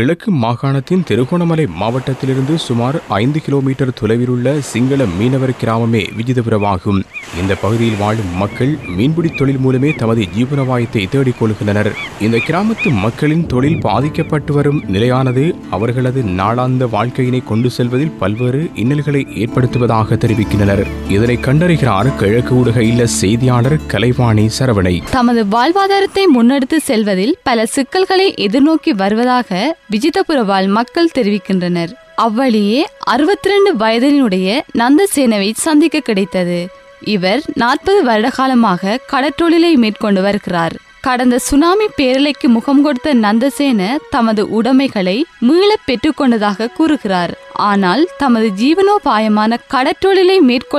கிழக்கு மாகாணத்தின் திருகோணமலை மாவட்டத்திலிருந்து சுமார் ஐந்து கிலோமீட்டர் தொலைவில் உள்ள சிங்கள மீனவர் கிராமமே விஜிதபுரமாகும். இந்த பகுதியில் வாழும் மக்கள் மீன்பிடி தொழில் மூலமே தமது ஜீவனவாயத்தை தேடிக் கொள்கின்றனர். இந்த கிராமத்து மக்களின் தொழில் பாதிக்கப்பட்டு வரும் நிலையானது அவர்களது நாளாந்த வாழ்க்கையினை கொண்டு செல்வதில் பல்வேறு இன்னல்களை ஏற்படுத்துவதாக தெரிவிக்கின்றனர். இதனை கண்டறிகிறார் கிழக்கு ஊடக இல்ல செய்தியாளர் கலைவாணி சரவணை. தமது வாழ்வாதாரத்தை முன்னெடுத்து செல்வதில் பல சிக்கல்களை எதிர்நோக்கி வருவதாக விஜிதபுரவால் மக்கள் தெரிவிக்கின்றனர். அவ்வழியே அறுபத்தி ரெண்டு வயதினுடைய நந்தசேனவை சந்திக்க கிடைத்தது. இவர் நாற்பது வருட காலமாக கடற்றொழிலை மேற்கொண்டு வருகிறார். கடந்த சுனாமி பேரலைக்கு முகம் கொடுத்த நந்தசேன தமது உடைமைகளை மீள பெற்றுக்கொண்டதாக கூறுகிறார். ஆனால் தமது ஜீவனோபாயமான கடற்றொழிலை மேற்கொள்